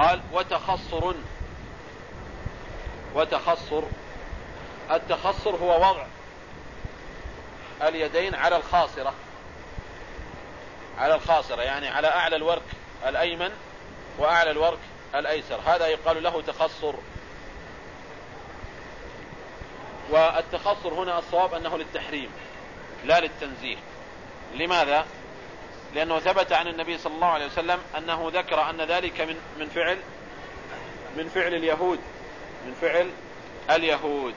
قال وتخصر. وتخصر. التخصر هو وضع اليدين على الخاصرة. على الخاصرة يعني على أعلى الورك الأيمن وأعلى الورك الأيسر. هذا يقال له تخصر. والتخصر هنا الصواب أنه للتحريم لا للتنزيه. لماذا؟ لأنه ثبت عن النبي صلى الله عليه وسلم أنه ذكر أن ذلك من من فعل من فعل اليهود من فعل اليهود.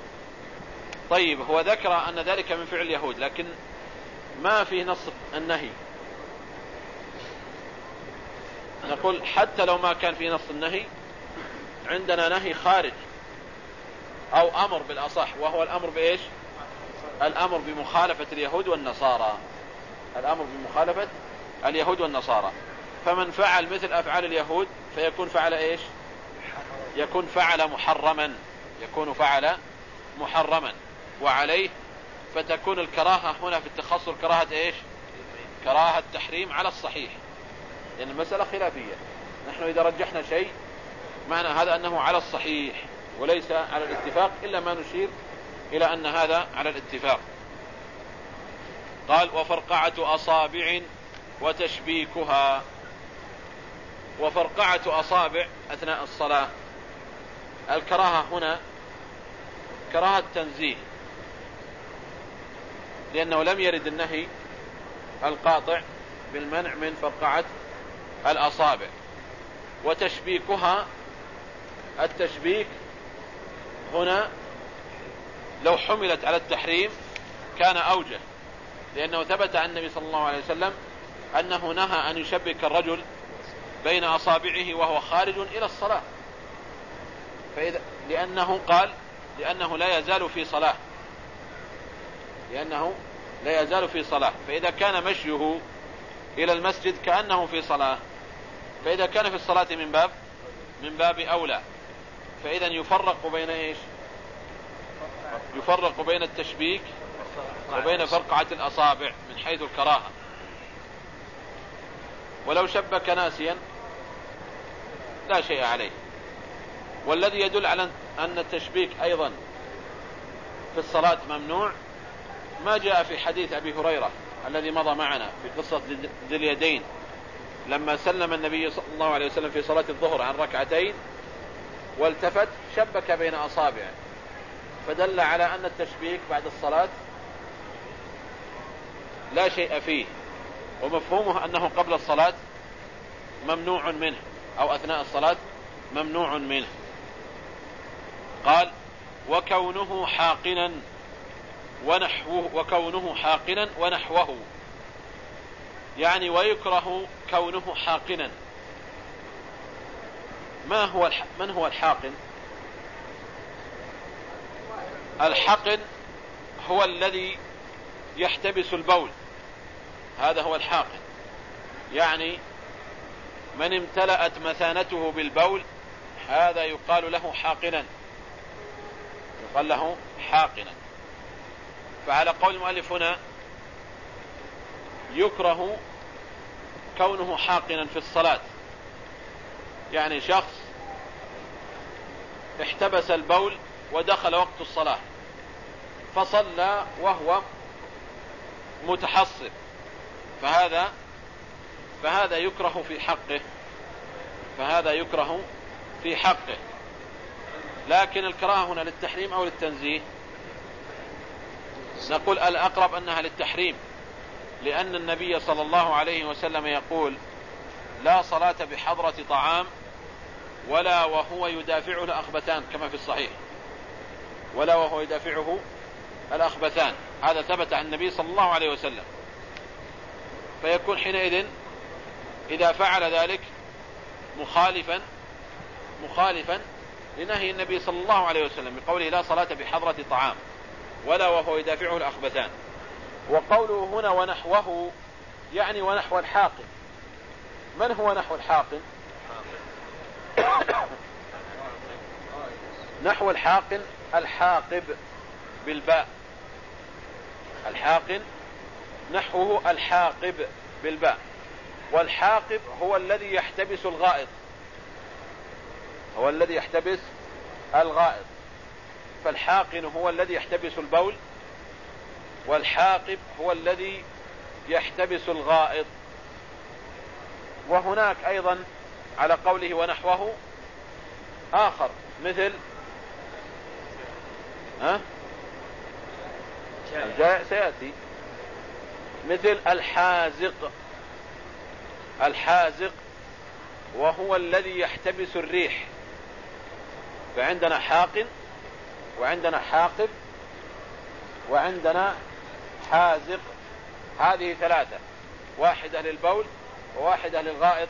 طيب هو ذكر أن ذلك من فعل اليهود لكن ما في نص النهي؟ نقول حتى لو ما كان في نص النهي عندنا نهي خارج أو أمر بالأصح وهو الأمر بإيش؟ الأمر بمخالفة اليهود والنصارى. الأمر بمخالفة اليهود والنصارى. فمن فعل مثل أفعال اليهود فيكون فعل إيش؟ يكون فعل محرما. يكون فعل محرما. وعليه فتكون الكراهة هنا في التخصر كراهة إيش؟ كراهة تحريم على الصحيح. لأن المسألة خلافية. نحن إذا رجحنا شيء معنى هذا أنه على الصحيح وليس على الاتفاق إلا ما نشير إلى أن هذا على الاتفاق. قال وفرقعة أصابع وتشبيكها. وفرقعة أصابع أثناء الصلاة. الكراهة هنا كراهة تنزيه لأنه لم يرد النهي القاطع بالمنع من فرقعة الأصابع. وتشبيكها التشبيك هنا لو حملت على التحريم كان أوجه لأنه ثبت عن النبي صلى الله عليه وسلم أنه نهى أن يشبك الرجل بين أصابعه وهو خارج إلى الصلاة. فإذا لأنه قال لأنه لا يزال في صلاة. لأنه لا يزال في صلاة. فإذا كان مشيه إلى المسجد كأنه في صلاة. فإذا كان في الصلاة من باب من باب أولى. فإذا يفرق بين إيش؟ يفرق بين التشبيك وبين فرقعة الأصابع من حيث الكراهة. ولو شبك ناسيا لا شيء عليه. والذي يدل على أن التشبيك أيضا في الصلاة ممنوع ما جاء في حديث أبي هريرة الذي مضى معنا في قصة ذي اليدين. لما سلم النبي صلى الله عليه وسلم في صلاة الظهر عن ركعتين والتفت شبك بين أصابعه. فدل على أن التشبيك بعد الصلاة لا شيء فيه. ومفهومه أنه قبل الصلاة ممنوع منه أو أثناء الصلاة ممنوع منه. قال وكونه حاقنا ونحوه وكونه حاقنا ونحوه. يعني ويكره كونه حاقنا. ما هو. من هو الحاقن؟ الحقن هو الذي يحتبس البول. هذا هو الحاقن يعني من امتلأت مثانته بالبول هذا يقال له حاقنا. يقال له حاقنا. فعلى قول المؤلف هنا يكره كونه حاقنا في الصلاة. يعني شخص احتبس البول ودخل وقت الصلاة فصلى وهو متحصر فهذا فهذا يكره في حقه. فهذا يكره في حقه. لكن الكراهة هنا للتحريم أو للتنزيه؟ نقول الأقرب أنها للتحريم. لأن النبي صلى الله عليه وسلم يقول لا صلاة بحضرة طعام ولا وهو يدافعه الأخبثان كما في الصحيح. ولا وهو يدافعه الأخبثان. هذا ثبت عن النبي صلى الله عليه وسلم. فيكون حينئذ إذا فعل ذلك مخالفا مخالفا لنهي النبي صلى الله عليه وسلم بقوله لا صلاة بحضرة طعام ولا وهو يدافعه الأخبثان. وقوله هنا ونحوه يعني ونحو الحاقن. من هو نحو الحاقن؟ نحو الحاقن الحاقب بالباء. الحاقن نحوه الحاقب بالباء والحاقب هو الذي يحتبس الغائط. هو الذي يحتبس الغائط. فالحاقن هو الذي يحتبس البول والحاقب هو الذي يحتبس الغائط. وهناك أيضا على قوله ونحوه آخر مثل ها؟ الجائع سيأتي. مثل الحازق. الحازق وهو الذي يحتبس الريح. فعندنا حاقن وعندنا حاقب وعندنا حازق. هذه ثلاثة واحدة للبول وواحدة للغائط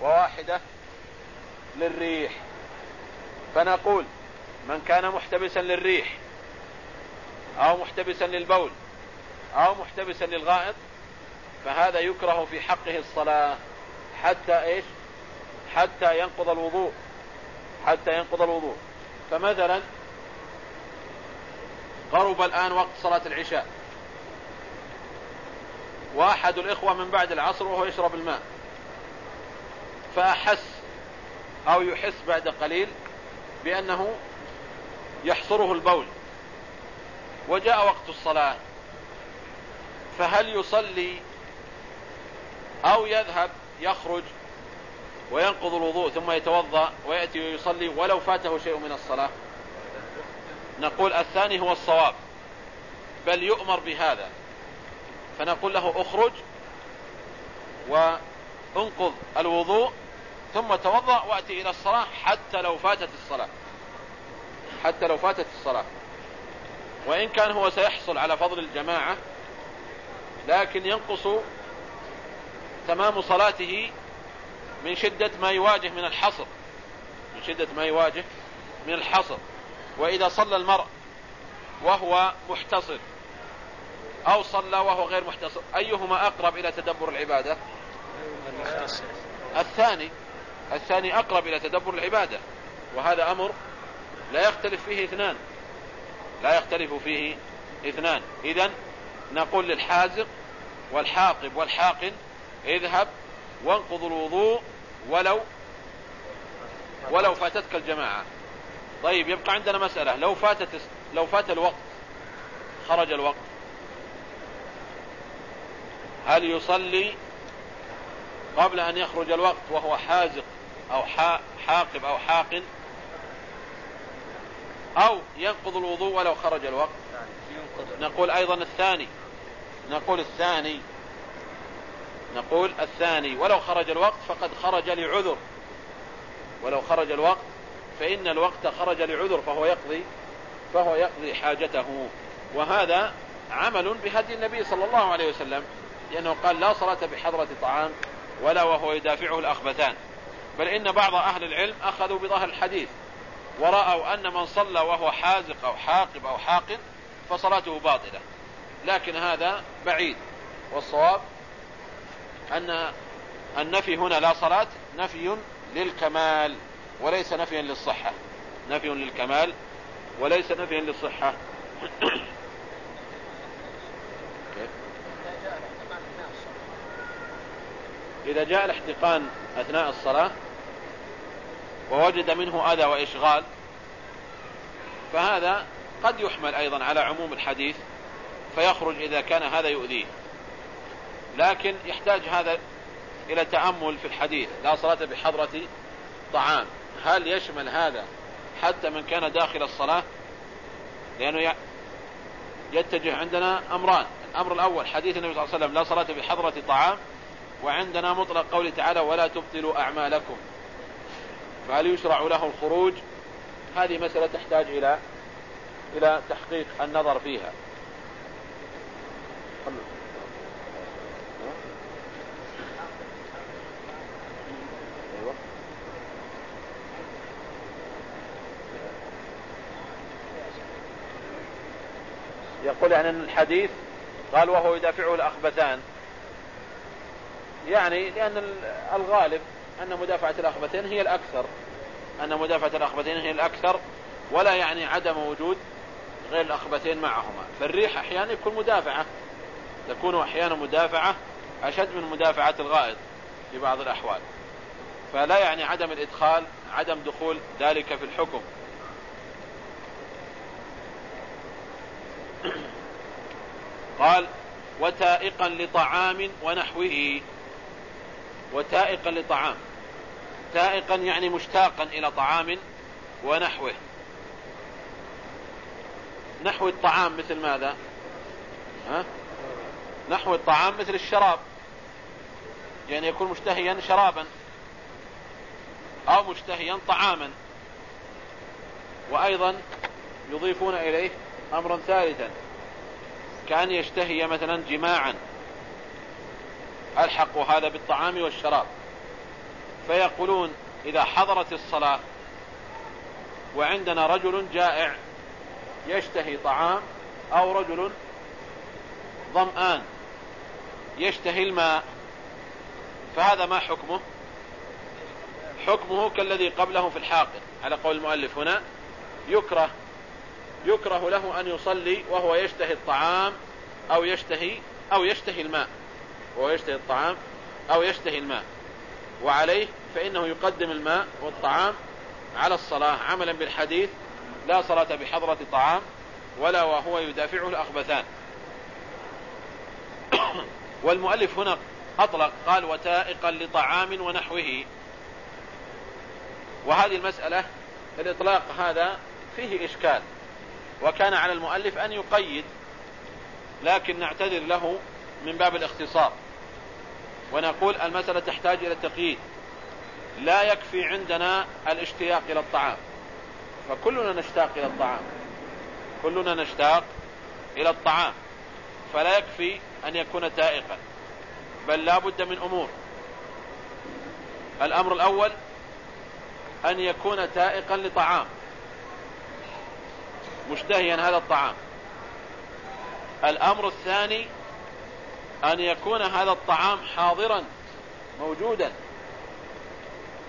وواحدة للريح. فنقول من كان محتبسا للريح أو محتبسا للبول أو محتبسا للغائط فهذا يكره في حقه الصلاة حتى إيش؟ حتى ينقض الوضوء حتى ينقض الوضوء. فمثلا قرب الآن وقت صلاة العشاء. واحد الإخوة من بعد العصر وهو يشرب الماء. فأحس أو يحس بعد قليل بأنه يحصره البول. وجاء وقت الصلاة. فهل يصلي أو يذهب يخرج وينقض الوضوء ثم يتوضأ ويأتي ويصلي ولو فاته شيء من الصلاة؟ نقول الثاني هو الصواب بل يؤمر بهذا. فنقول له اخرج وانقض الوضوء ثم توضأ وأتي إلى الصلاة حتى لو فاتت الصلاة. حتى لو فاتت الصلاة. وإن كان هو سيحصل على فضل الجماعة لكن ينقص تمام صلاته من شدة ما يواجه من الحصر. من شدة ما يواجه من الحصر. وإذا صلى المرء وهو محتصر أو صلى وهو غير محتصر أيهما أقرب إلى تدبر العبادة؟ الثاني الثاني أقرب إلى تدبر العبادة. وهذا أمر لا يختلف فيه اثنان. لا يختلف فيه اثنان. إذا نقول للحازق والحاقب والحاقن اذهب وانقض الوضوء ولو ولو فاتتك الجماعة. طيب يبقى عندنا مسألة. لو فاتت لو فات الوقت خرج الوقت هل يصلي قبل أن يخرج الوقت وهو حازق أو حاقب أو حاقن؟ أو ينقض الوضوء ولو خرج الوقت؟ نقول أيضا الثاني. نقول الثاني نقول الثاني ولو خرج الوقت فقد خرج لعذر. ولو خرج الوقت فإن الوقت خرج لعذر فهو يقضي فهو يقضي حاجته. وهذا عمل بهدي النبي صلى الله عليه وسلم لأنه قال لا صلاة بحضرة طعام ولا وهو يدافعه الأخبثان. بل إن بعض أهل العلم أخذوا بظهر الحديث ورأوا أن من صلى وهو حازق أو حاقب أو حاقن فصلاته باطلة. لكن هذا بعيد. والصواب أن النفي هنا لا صلاة نفي للكمال وليس نفيا للصحة. نفي للكمال وليس نفيا للصحة. إذا جاء الاحتقان أثناء الصلاة ووجد منه أذى وإشغال فهذا قد يحمل أيضا على عموم الحديث. فيخرج إذا كان هذا يؤذيه. لكن يحتاج هذا إلى تأمل في الحديث. لا صلاة بحضرة طعام. هل يشمل هذا حتى من كان داخل الصلاة؟ لأنه يتجه عندنا أمران. الأمر الأول حديث النبي صلى الله عليه وسلم لا صلاة بحضرة طعام وعندنا مطلق قوله تعالى ولا تبطلوا أعمالكم. فهل يشرع له الخروج؟ هذه مسألة تحتاج إلى إلى تحقيق النظر فيها. يقول يعني أن الحديث قال وهو يدافعه الأخبثان. يعني لأن الغالب أن مدافعة الأخبثين هي الأكثر. أن مدافعة الأخبثين هي الأكثر ولا يعني عدم وجود غير الأخبثين معهما. فالريح أحيانا يكون مدافعة. تكون أحيانا مدافعة أشد من مدافعة الغائط في بعض الأحوال. فلا يعني عدم الإدخال عدم دخول ذلك في الحكم. قال وتائقا لطعام ونحوه. وتائقا لطعام. تائقا يعني مشتاقا إلى طعام ونحوه. نحو الطعام مثل ماذا؟ ها؟ نحو الطعام مثل الشراب. يعني يكون مشتهيا شرابا أو مشتهيا طعاما. وأيضا يضيفون إليه أمرا ثالثا. كأن يشتهي مثلا جماعا. ألحق هذا بالطعام والشراب. فيقولون إذا حضرت الصلاة وعندنا رجل جائع يشتهي طعام أو رجل ظمآن. يشتهي الماء. فهذا ما حكمه؟ حكمه كالذي قبله في الحاقن على قول المؤلف هنا يكره يكره له أن يصلي وهو يشتهي الطعام أو يشتهي أو يشتهي الماء. وهو يشتهي الطعام أو يشتهي الماء. وعليه فإنه يقدم الماء والطعام على الصلاة. عملا بالحديث لا صلاة بحضرة طعام ولا وهو يدافعه الأخبثان. والمؤلف هنا أطلق قال وتائقا لطعام ونحوه. وهذه المسألة الإطلاق هذا فيه إشكال. وكان على المؤلف أن يقيد لكن نعتذر له من باب الاختصار. ونقول المسألة تحتاج إلى التقييد لا يكفي عندنا الاشتياق إلى الطعام. فكلنا نشتاق إلى الطعام. كلنا نشتاق إلى الطعام. فلا يكفي أن يكون تائقا بل لا بد من أمور. الأمر الأول أن يكون تائقا لطعام مشتهيا هذا الطعام. الأمر الثاني أن يكون هذا الطعام حاضرا موجودا.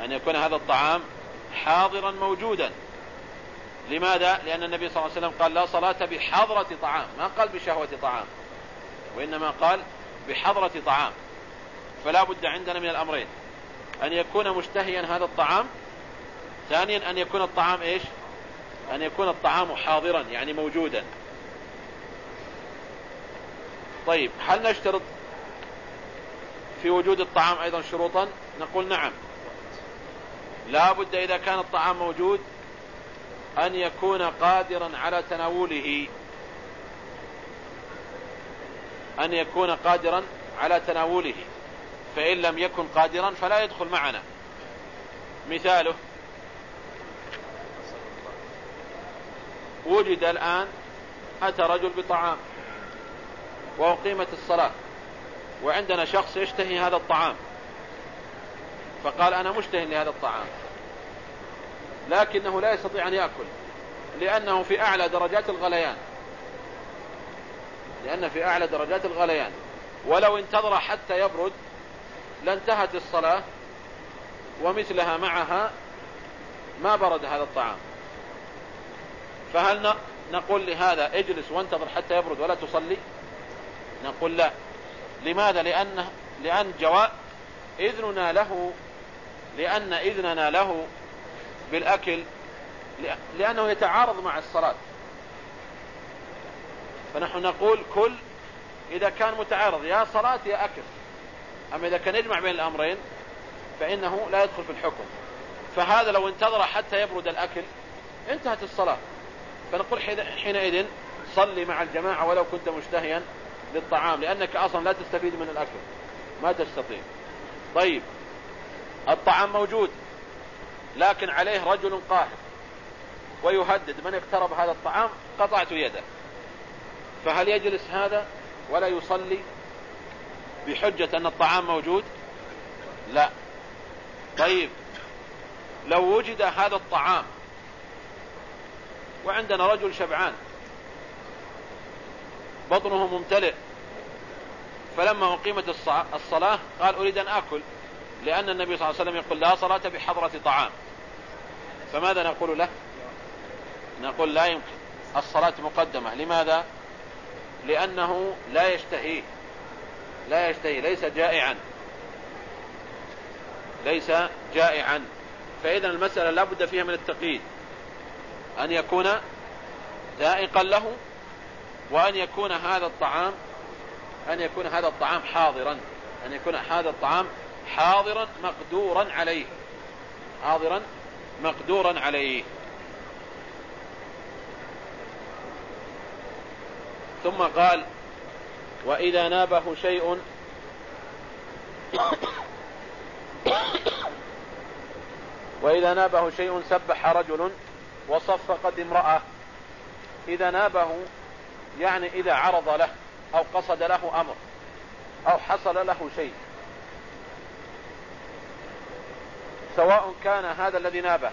أن يكون هذا الطعام حاضرا موجودا. لماذا؟ لأن النبي صلى الله عليه وسلم قال لا صلاة بحضرة طعام ما قال بشهوة طعام. وإنما قال بحضرة طعام. فلا بد عندنا من الأمرين. أن يكون مشتهيا هذا الطعام. ثانيا أن يكون الطعام إيش؟ أن يكون الطعام حاضرا يعني موجودا. طيب هل نشترط في وجود الطعام أيضا شروطا؟ نقول نعم. لا بد إذا كان الطعام موجود أن يكون قادرا على تناوله. أن يكون قادرا على تناوله. فإن لم يكن قادرا فلا يدخل معنا. مثاله وجد الآن أتى رجل بطعام وأقيمت الصلاة وعندنا شخص يشتهي هذا الطعام. فقال أنا مشتهي لهذا الطعام لكنه لا يستطيع أن يأكل لأنه في أعلى درجات الغليان. لأن في أعلى درجات الغليان. ولو انتظر حتى يبرد لانتهت الصلاة ومثلها معها ما برد هذا الطعام. فهل نقول لهذا اجلس وانتظر حتى يبرد ولا تصلي؟ نقول لا. لماذا؟ لأن, لأن جواء إذننا له لأن إذننا له بالأكل لأنه يتعارض مع الصلاة. فنحن نقول كل إذا كان متعارض يا صلاة يا أكل. أما إذا كان يجمع بين الأمرين فإنه لا يدخل في الحكم. فهذا لو انتظر حتى يبرد الأكل انتهت الصلاة. فنقول حينئذ صلي مع الجماعة ولو كنت مشتهيا للطعام لأنك أصلا لا تستفيد من الأكل. ما تستطيع. طيب الطعام موجود لكن عليه رجل قاهر. ويهدد من اقترب هذا الطعام؟ قطعت يده. فهل يجلس هذا ولا يصلي بحجة أن الطعام موجود؟ لا. طيب لو وجد هذا الطعام وعندنا رجل شبعان بطنه ممتلئ فلما أقيمت الصلاة قال أريد أن آكل لأن النبي صلى الله عليه وسلم يقول لا صلاة بحضرة طعام. فماذا نقول له؟ نقول لا يمكن الصلاة مقدمة. لماذا؟ لأنه لا يشتهي لا يشتهي ليس جائعا. ليس جائعا. فإذا المسألة لابد فيها من التقييد. أن يكون ذائقا له وأن يكون هذا الطعام أن يكون هذا الطعام حاضرا أن يكون هذا الطعام حاضرا مقدورا عليه. حاضرا مقدورا عليه. ثم قال وإذا نابه شيء وإذا نابه شيء سبح رجل وصفقت امرأة. إذا نابه يعني إذا عرض له أو قصد له أمر أو حصل له شيء. سواء كان هذا الذي نابه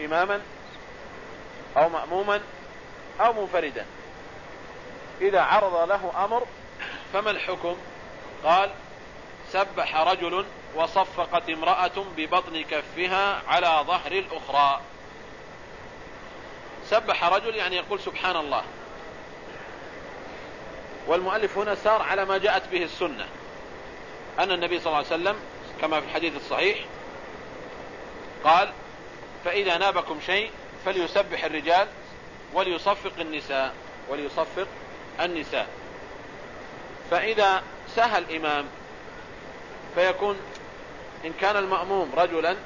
إماما أو مأموما أو منفردا. إذا عرض له أمر فما الحكم؟ قال سبح رجل وصفقت امرأة ببطن كفها على ظهر الأخرى. سبح رجل يعني يقول سبحان الله. والمؤلف هنا سار على ما جاءت به السنة. أن النبي صلى الله عليه وسلم كما في الحديث الصحيح قال فإذا نابكم شيء فليسبح الرجال وليصفق النساء. وليصفق النساء. فإذا سهى الإمام فيكون إن كان المأموم رجلا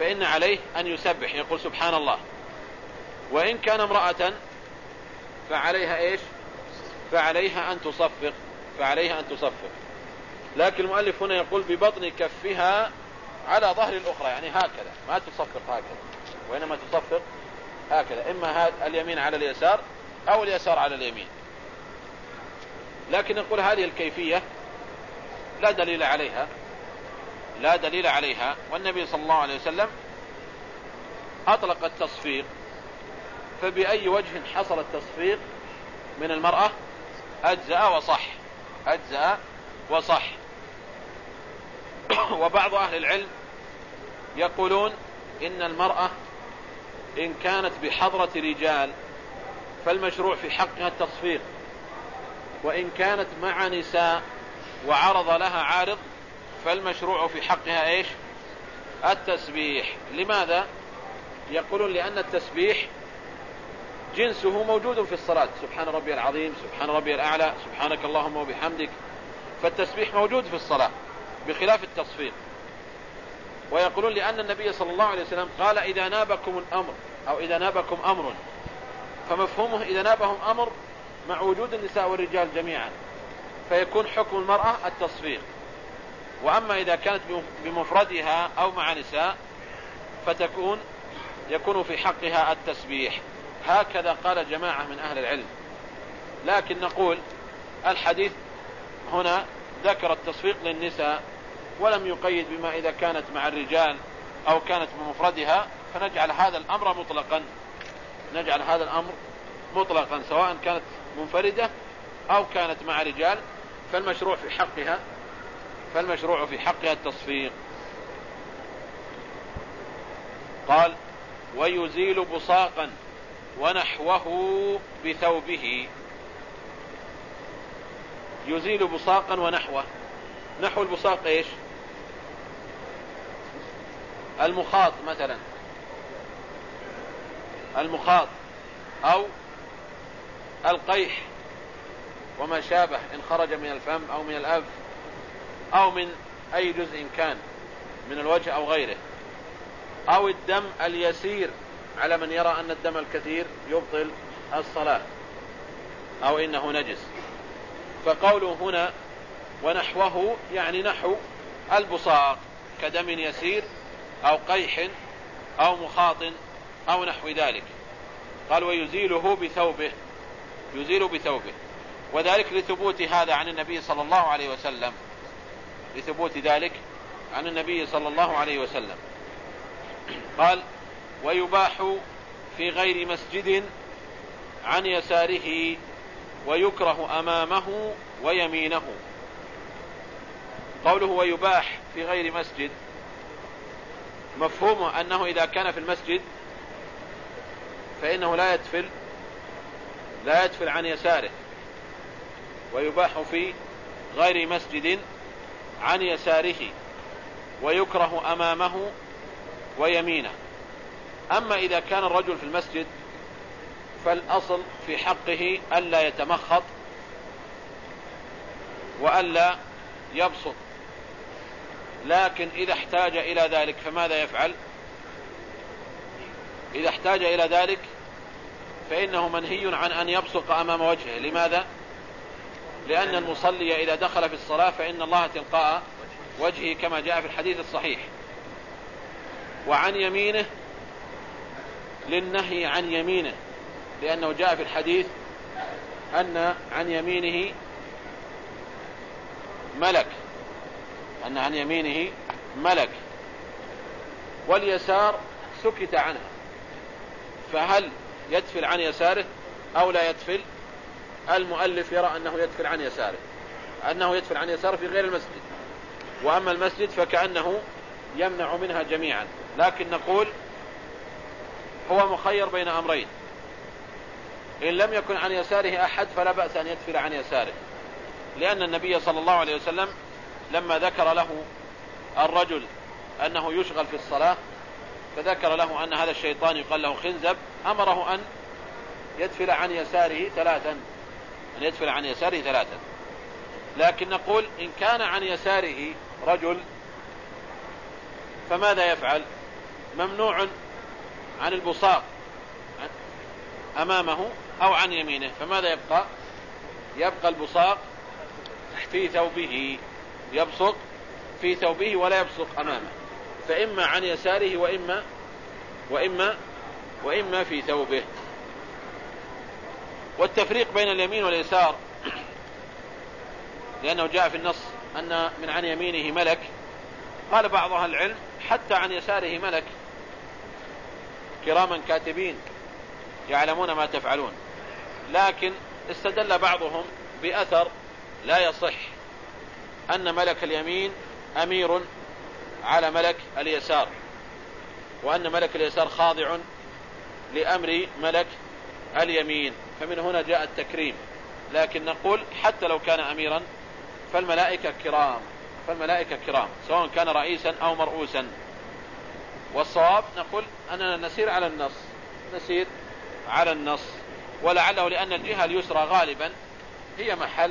فإن عليه أن يسبح يقول سبحان الله. وإن كان امرأة فعليها إيش؟ فعليها أن تصفق فعليها أن تصفق. لكن المؤلف هنا يقول ببطن كفها على ظهر الأخرى يعني هكذا ما تصفق هكذا وإنما تصفق هكذا. إما اليمين على اليسار أو اليسار على اليمين. لكن نقول هذه الكيفية لا دليل عليها لا دليل عليها. والنبي صلى الله عليه وسلم أطلق التصفيق فبأي وجه حصل التصفيق من المرأة؟ أجزأ وصح أجزأ وصح. وبعض أهل العلم يقولون إن المرأة إن كانت بحضرة رجال فالمشروع في حقها التصفيق. وإن كانت مع نساء وعرض لها عارض فالمشروع في حقها إيش؟ التسبيح. لماذا؟ يقولون لأن التسبيح جنسه موجود في الصلاة. سبحان ربي العظيم سبحان ربي الأعلى سبحانك اللهم وبحمدك. فالتسبيح موجود في الصلاة بخلاف التصفيق. ويقولون لأن النبي صلى الله عليه وسلم قال إذا نابكم الأمر أو إذا نابكم أمر فمفهومه إذا نابهم أمر مع وجود النساء والرجال جميعا فيكون حكم المرأة التصفيق. وأما إذا كانت بمفردها أو مع نساء فتكون يكون في حقها التسبيح. هكذا قال جماعة من أهل العلم. لكن نقول الحديث هنا ذكر التصفيق للنساء ولم يقيد بما إذا كانت مع الرجال أو كانت بمفردها فنجعل هذا الأمر مطلقا. نجعل هذا الأمر مطلقا سواء كانت منفردة أو كانت مع رجال فالمشروع في حقها فالمشروع في حقها التصفيق. قال ويزيل بصاقا ونحوه بثوبه. يزيل بصاقا ونحوه. نحو البصاق إيش؟ المخاط مثلا. المخاط أو القيح وما شابه إن خرج من الفم أو من الأنف أو من أي جزء كان من الوجه أو غيره. أو الدم اليسير على من يرى أن الدم الكثير يبطل الصلاة أو إنه نجس. فقوله هنا ونحوه يعني نحو البصاق كدم يسير أو قيح أو مخاط أو نحو ذلك. قال ويزيله بثوبه يزيل بثوبه. وذلك لثبوت هذا عن النبي صلى الله عليه وسلم. لثبوت ذلك عن النبي صلى الله عليه وسلم. قال ويباح في غير مسجد عن يساره ويكره أمامه ويمينه. قوله ويباح في غير مسجد مفهومه أنه إذا كان في المسجد فإنه لا يتفل لا يدفل عن يساره ويباح في غير مسجد عن يساره ويكره أمامه ويمينه. أما إذا كان الرجل في المسجد فالأصل في حقه ألا يتمخط وألا يبسط. لكن إذا احتاج إلى ذلك فماذا يفعل؟ إذا احتاج إلى ذلك فإنه منهي عن أن يبصق أمام وجهه. لماذا؟ لأن المصلي إذا دخل في الصلاة فإن الله تلقاء وجهه كما جاء في الحديث الصحيح. وعن يمينه للنهي عن يمينه. لأنه جاء في الحديث أن عن يمينه ملك. أن عن يمينه ملك. واليسار سكت عنه. فهل يدفل عن يساره أو لا يدفل. المؤلف يرى أنه يدفل عن يساره أنه يدفل عن يساره في غير المسجد. وأما المسجد فكأنه يمنع منها جميعا. لكن نقول هو مخير بين أمرين. إن لم يكن عن يساره أحد فلا بأس أن يدفل عن يساره. لأن النبي صلى الله عليه وسلم لما ذكر له الرجل أنه يشغل في الصلاة فذكر له أن هذا الشيطان يقال له خنزب أمره أن يدفل عن يساره ثلاثا أن يدفل عن يساره ثلاثا. لكن نقول إن كان عن يساره رجل فماذا يفعل؟ ممنوع عن البصاق أمامه أو عن يمينه. فماذا يبقى؟ يبقى البصاق في ثوبه يبصق في ثوبه ولا يبصق أمامه. فإما عن يساره وإما وإما وإما في ثوبه. والتفريق بين اليمين واليسار لأنه جاء في النص أن من عن يمينه ملك. قال بعض أهل العلم حتى عن يساره ملك. كراما كاتبين يعلمون ما تفعلون. لكن استدل بعضهم بأثر لا يصح أن ملك اليمين أمير على ملك اليسار وأن ملك اليسار خاضع لأمر ملك اليمين. فمن هنا جاء التكريم. لكن نقول حتى لو كان أميرا فالملائكة كرام. فالملائكة كرام سواء كان رئيسا أو مرؤوسا. والصواب نقول أننا نسير على النص. نسير على النص. ولعله لأن الجهة اليسرى غالبا هي محل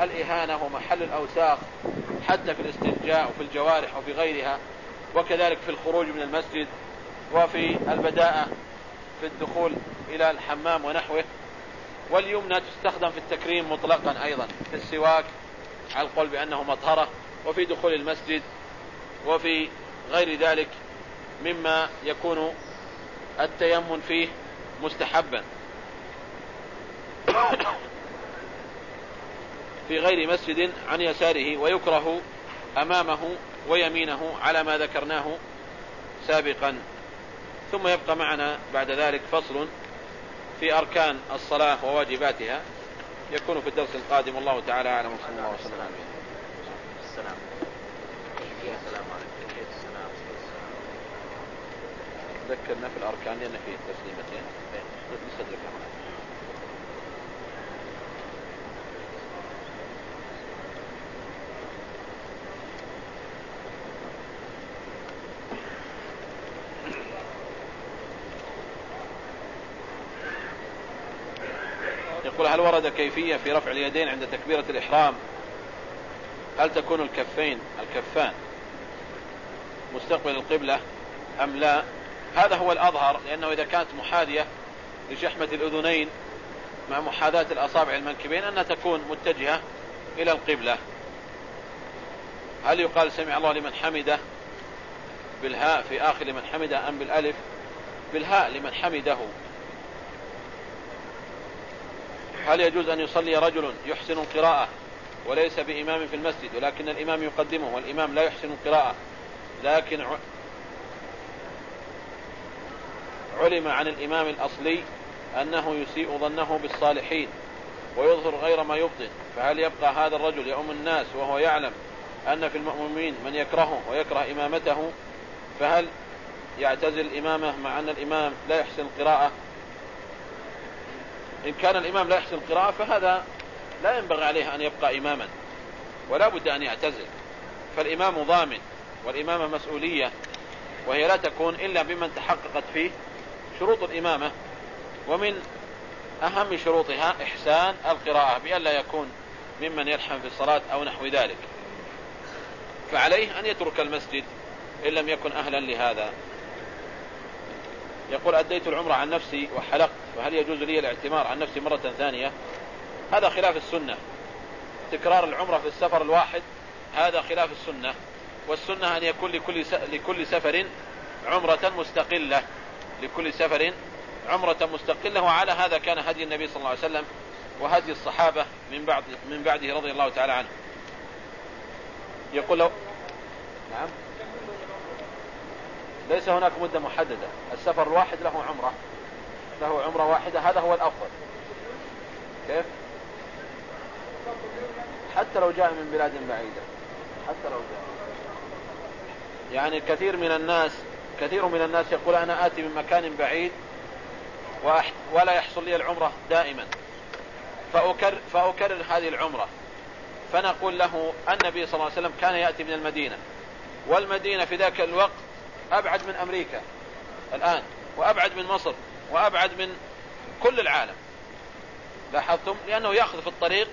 الإهانة ومحل الأوساخ حتى في الاستنجاء وفي الجوارح وفي غيرها وكذلك في الخروج من المسجد. وفي البداءة في الدخول إلى الحمام ونحوه. واليمنى تستخدم في التكريم مطلقا أيضا في السواك على القول بأنه مطهرة وفي دخول المسجد وفي غير ذلك مما يكون التيمن فيه مستحبا. في غير مسجد عن يساره ويكره أمامه ويمينه على ما ذكرناه سابقا. ثم يبقى معنا بعد ذلك فصل في أركان الصلاة وواجباتها يكون في الدرس القادم. والله تعالى أعلم. وصلى الله وسلم على السلام السلام عليكم. ذكرنا في الأركان لأن فيه تسليمتين. نستدرك يقول هل ورد كيفية في رفع اليدين عند تكبيرة الإحرام؟ هل تكون الكفين الكفان مستقبل القبلة أم لا؟ هذا هو الأظهر لأنه إذا كانت محاذية لشحمة الأذنين مع محاذاة الأصابع المنكبين أنها تكون متجهة إلى القبلة. هل يقال سمع الله لمن حمده بالهاء في آخر لمن حمده أم بالألف؟ بالهاء لمن حمده. هل يجوز أن يصلي رجل يحسن القراءة وليس بإمام في المسجد؟ ولكن الإمام يقدمه والإمام لا يحسن القراءة لكن علم عن الإمام الأصلي أنه يسيء ظنه بالصالحين ويظهر غير ما يبطن. فهل يبقى هذا الرجل يؤم الناس وهو يعلم أن في المؤمنين من يكرهه ويكره إمامته؟ فهل يعتزل الإمامة مع أن الإمام لا يحسن القراءة إن كان الإمام لا يحسن القراءة فهذا لا ينبغي عليه أن يبقى إماما ولا بد أن يعتزل. فالإمام ضامن والإمامة مسؤولية وهي لا تكون إلا بمن تحققت فيه شروط الإمامة ومن أهم شروطها إحسان القراءة بأن لا يكون ممن يلحن في الصلاة أو نحو ذلك. فعليه أن يترك المسجد إن لم يكن أهلا لهذا. يقول أديت العمرة عن نفسي وحلقت فهل يجوز لي الاعتمار عن نفسي مرة ثانية؟ هذا خلاف السنة. تكرار العمرة في السفر الواحد هذا خلاف السنة. والسنة أن يكون لكل لكل سفر عمرة مستقلة. لكل سفر عمرة مستقلة وعلى هذا كان هدي النبي صلى الله عليه وسلم وهدي الصحابة من بعد من بعده رضي الله تعالى عنه. يقول له نعم. ليس هناك مدة محددة. السفر الواحد له عمرة. له عمرة واحدة. هذا هو الأفضل. كيف؟ حتى لو جاء من بلاد بعيدة. حتى لو جاء. يعني كثير من الناس كثير من الناس يقول أنا آتي من مكان بعيد ولا يحصل لي العمرة دائما. فأكرر, فأكرر هذه العمرة. فنقول له النبي صلى الله عليه وسلم كان يأتي من المدينة. والمدينة في ذاك الوقت أبعد من أمريكا الآن وأبعد من مصر وأبعد من كل العالم. لاحظتم؟ لأنه يأخذ في الطريق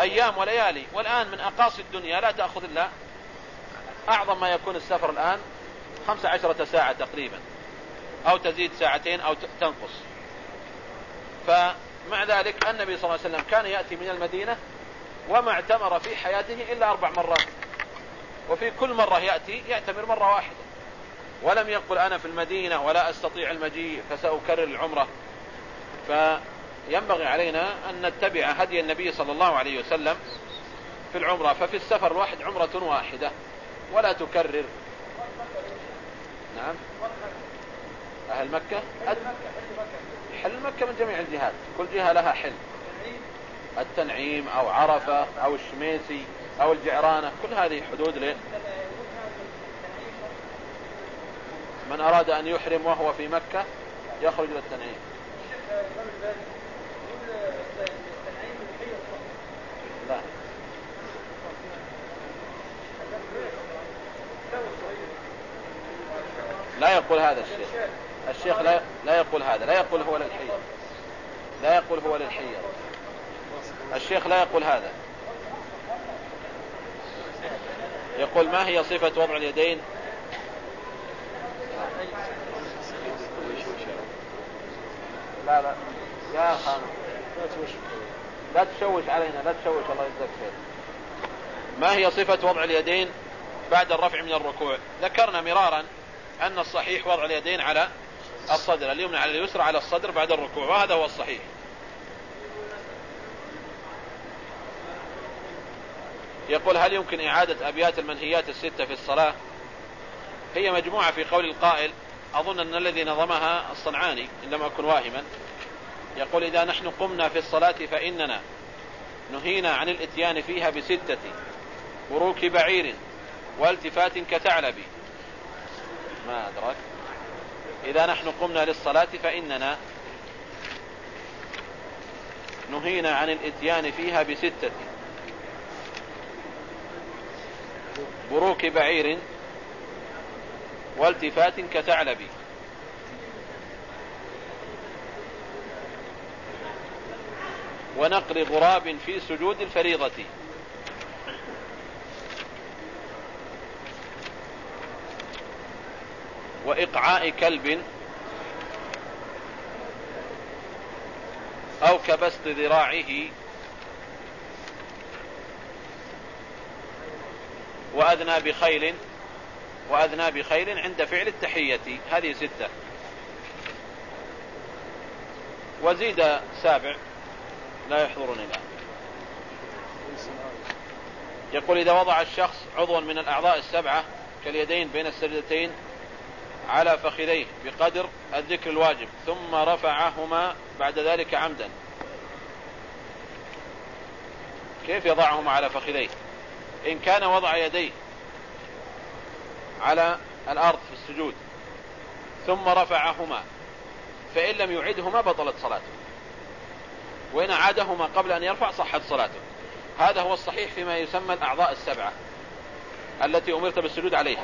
أيام وليالي. والآن من أقاصي الدنيا لا تأخذ إلا أعظم ما يكون السفر الآن خمسة عشرة ساعة تقريبا أو تزيد ساعتين أو تنقص. فمع ذلك النبي صلى الله عليه وسلم كان يأتي من المدينة وما اعتمر في حياته إلا أربع مرات. وفي كل مرة يأتي يعتمر مرة واحدة. ولم يقل أنا في المدينة ولا أستطيع المجيء فسأكرر العمرة. فينبغي علينا أن نتبع هدي النبي صلى الله عليه وسلم في العمرة. ففي السفر الواحد عمرة واحدة ولا تكرر. نعم. أهل مكة؟ حل مكة من جميع الجهات. كل جهة لها حل. التنعيم أو عرفة أو الشميسي أو الجعرانة. كل هذه حدود له من أراد أن يحرم وهو في مكة يخرج للتنعيم لا. لا يقول هذا الشيخ. الشيخ لا لا يقول هذا لا يقول هو للحية. لا يقول هو للحية. الشيخ لا يقول هذا. يقول ما هي صفة وضع اليدين؟ لا لا. يا خانم لا تشوش علينا لا تشوش. الله يجزاك خير. ما هي صفة وضع اليدين بعد الرفع من الركوع؟ ذكرنا مرارا أن الصحيح وضع اليدين على الصدر اليمنى على اليسرى على الصدر بعد الركوع وهذا هو الصحيح. يقول هل يمكن إعادة أبيات المنهيات الستة في الصلاة؟ هي مجموعة في قول القائل أظن أن الذي نظمها الصنعاني إن لم أكن واهما يقول إذا نحن قمنا في الصلاة فإننا نهينا عن الإتيان فيها بستة بروك بعير والتفات كثعلب. ما أدرك إذا نحن قمنا للصلاة فإننا نهينا عن الإتيان فيها بستة بروك بعير والتفات كثعلب ونقر غراب في سجود الفريضة. وإقعاء كلب أو كبسط ذراعه. وأذنى بخيل وأذنى بخيل عند فعل التحية. هذه ستة. وزيد سابع. لا يحضرني الآن يقول إذا وضع الشخص عضوا من الأعضاء السبعة كاليدين بين السجدتين على فخذيه بقدر الذكر الواجب ثم رفعهما بعد ذلك عمدا. كيف يضعهما على فخذيه؟ إن كان وضع يديه على الأرض في السجود ثم رفعهما فإن لم يعدهما بطلت صلاته. وإن أعادهما قبل أن يرفع صحت صلاته. هذا هو الصحيح فيما يسمى الأعضاء السبعة التي أمرت بالسجود عليها.